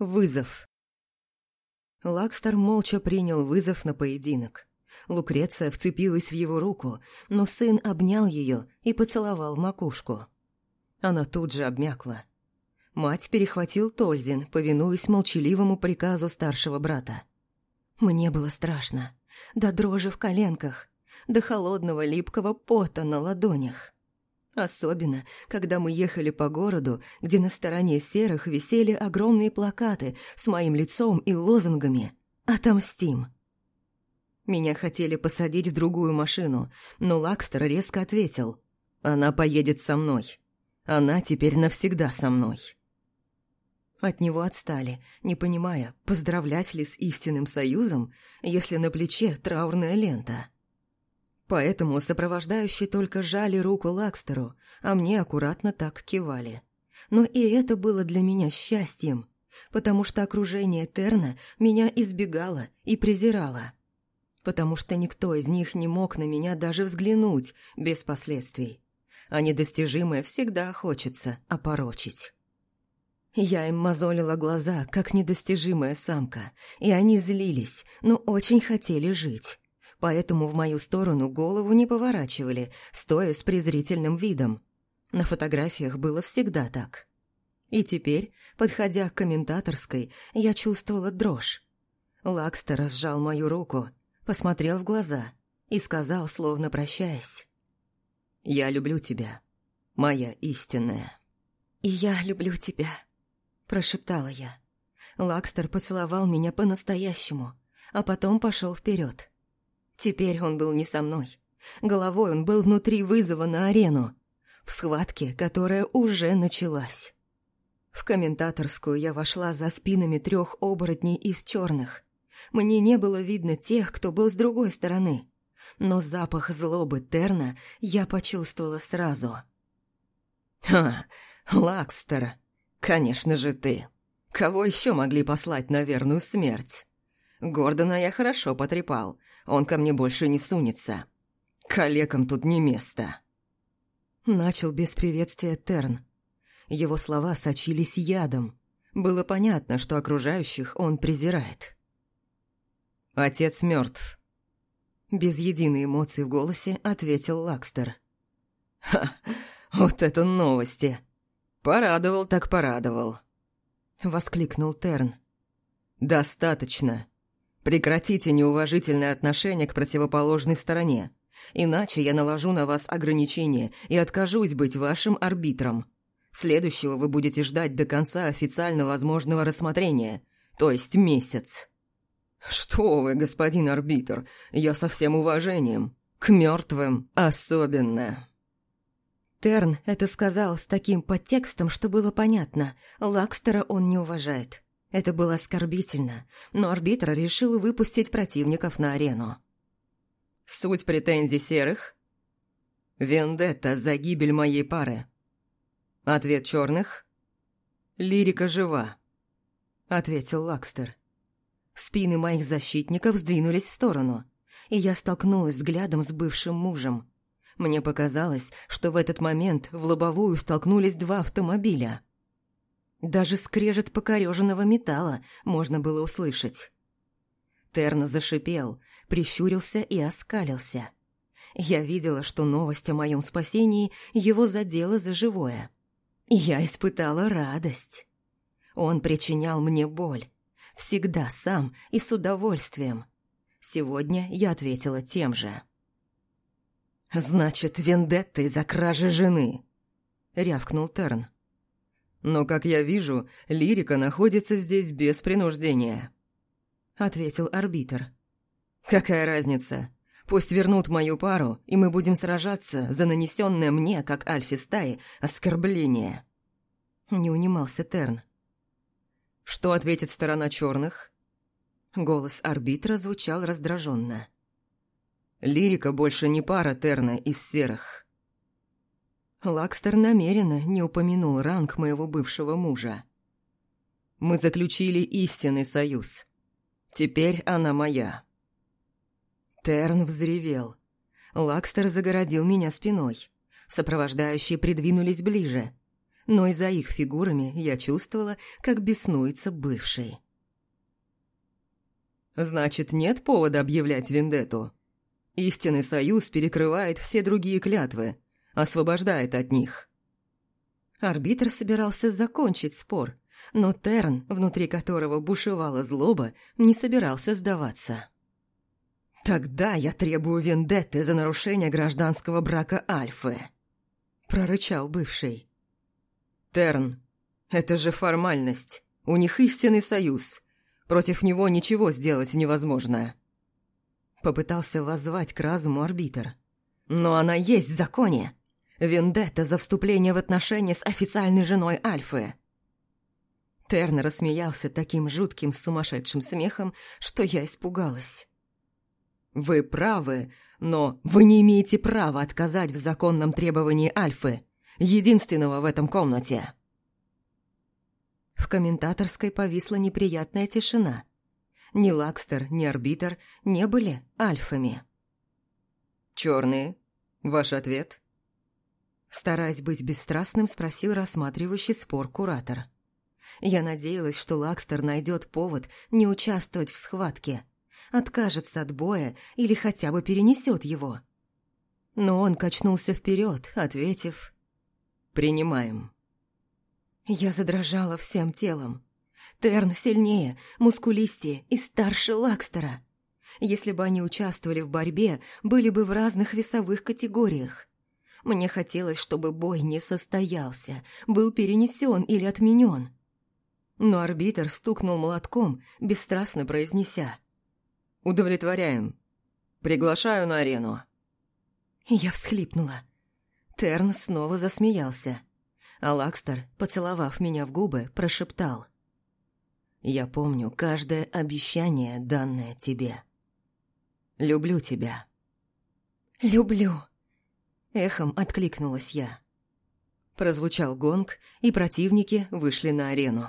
Вызов. Лакстер молча принял вызов на поединок. Лукреция вцепилась в его руку, но сын обнял ее и поцеловал макушку. Она тут же обмякла. Мать перехватил Тользин, повинуясь молчаливому приказу старшего брата. Мне было страшно, до дрожи в коленках, до холодного липкого пота на ладонях. Особенно, когда мы ехали по городу, где на стороне серых висели огромные плакаты с моим лицом и лозунгами «Отомстим». Меня хотели посадить в другую машину, но Лакстер резко ответил «Она поедет со мной. Она теперь навсегда со мной». От него отстали, не понимая, поздравлять ли с истинным союзом, если на плече траурная лента. Поэтому сопровождающие только жали руку Лакстеру, а мне аккуратно так кивали. Но и это было для меня счастьем, потому что окружение Терна меня избегало и презирало. Потому что никто из них не мог на меня даже взглянуть без последствий. А недостижимое всегда хочется опорочить. Я им мозолила глаза, как недостижимая самка, и они злились, но очень хотели жить поэтому в мою сторону голову не поворачивали, стоя с презрительным видом. На фотографиях было всегда так. И теперь, подходя к комментаторской, я чувствовала дрожь. Лакстер разжал мою руку, посмотрел в глаза и сказал, словно прощаясь. «Я люблю тебя, моя истинная». «И я люблю тебя», – прошептала я. Лакстер поцеловал меня по-настоящему, а потом пошел вперед. Теперь он был не со мной. Головой он был внутри вызова на арену. В схватке, которая уже началась. В комментаторскую я вошла за спинами трех оборотней из черных. Мне не было видно тех, кто был с другой стороны. Но запах злобы Терна я почувствовала сразу. «Ха, Лакстер, конечно же ты. Кого еще могли послать на верную смерть?» Гордона я хорошо потрепал, он ко мне больше не сунется. Калекам тут не место. Начал без приветствия Терн. Его слова сочились ядом. Было понятно, что окружающих он презирает. «Отец мертв. Без единой эмоции в голосе ответил Лакстер. «Ха, вот это новости! Порадовал так порадовал!» Воскликнул Терн. «Достаточно. Прекратите неуважительное отношение к противоположной стороне, иначе я наложу на вас ограничения и откажусь быть вашим арбитром. Следующего вы будете ждать до конца официально возможного рассмотрения, то есть месяц. Что вы, господин арбитр, я со всем уважением. К мертвым особенно. Терн это сказал с таким подтекстом, что было понятно, Лакстера он не уважает. Это было оскорбительно, но арбитр решил выпустить противников на арену. Суть претензий серых? Вендетта за гибель моей пары. Ответ черных? Лирика жива, ответил Лакстер. Спины моих защитников сдвинулись в сторону, и я столкнулась взглядом с бывшим мужем. Мне показалось, что в этот момент в лобовую столкнулись два автомобиля – даже скрежет покореженного металла можно было услышать. Терна зашипел, прищурился и оскалился. Я видела, что новость о моем спасении его задела за живое. Я испытала радость. Он причинял мне боль. Всегда сам и с удовольствием. Сегодня я ответила тем же. «Значит, вендетта из-за кражи жены», — рявкнул Терн. Но, как я вижу, лирика находится здесь без принуждения», — ответил арбитр. «Какая разница? Пусть вернут мою пару, и мы будем сражаться за нанесенное мне, как альфе стаи, оскорбление». Не унимался Терн. «Что ответит сторона черных?» Голос арбитра звучал раздраженно. «Лирика больше не пара Терна из серых». Лакстер намеренно не упомянул ранг моего бывшего мужа. «Мы заключили истинный союз. Теперь она моя». Терн взревел. Лакстер загородил меня спиной. Сопровождающие придвинулись ближе. но и за их фигурами я чувствовала, как беснуется бывший. «Значит, нет повода объявлять вендетту. Истинный союз перекрывает все другие клятвы, освобождает от них». Арбитр собирался закончить спор, но Терн, внутри которого бушевала злоба, не собирался сдаваться. «Тогда я требую вендетты за нарушение гражданского брака Альфы», – прорычал бывший. «Терн, это же формальность. У них истинный союз. Против него ничего сделать невозможно». Попытался воззвать к разуму арбитр. «Но она есть в законе. Вендетта за вступление в отношения с официальной женой Альфы». Терн рассмеялся таким жутким сумасшедшим смехом, что я испугалась. «Вы правы, но вы не имеете права отказать в законном требовании Альфы, единственного в этом комнате». В комментаторской повисла неприятная тишина. Ни Лакстер, ни Арбитр не были альфами. «Черные, ваш ответ?» Стараясь быть бесстрастным, спросил рассматривающий спор куратор. Я надеялась, что Лакстер найдет повод не участвовать в схватке, откажется от боя или хотя бы перенесет его. Но он качнулся вперед, ответив «Принимаем». Я задрожала всем телом. Терн сильнее, мускулистее и старше Лакстера. Если бы они участвовали в борьбе, были бы в разных весовых категориях. Мне хотелось, чтобы бой не состоялся, был перенесен или отменен. Но арбитр стукнул молотком, бесстрастно произнеся. «Удовлетворяем. Приглашаю на арену». Я всхлипнула. Терн снова засмеялся. А Лакстер, поцеловав меня в губы, прошептал. «Я помню каждое обещание, данное тебе. Люблю тебя». «Люблю», — эхом откликнулась я. Прозвучал гонг, и противники вышли на арену.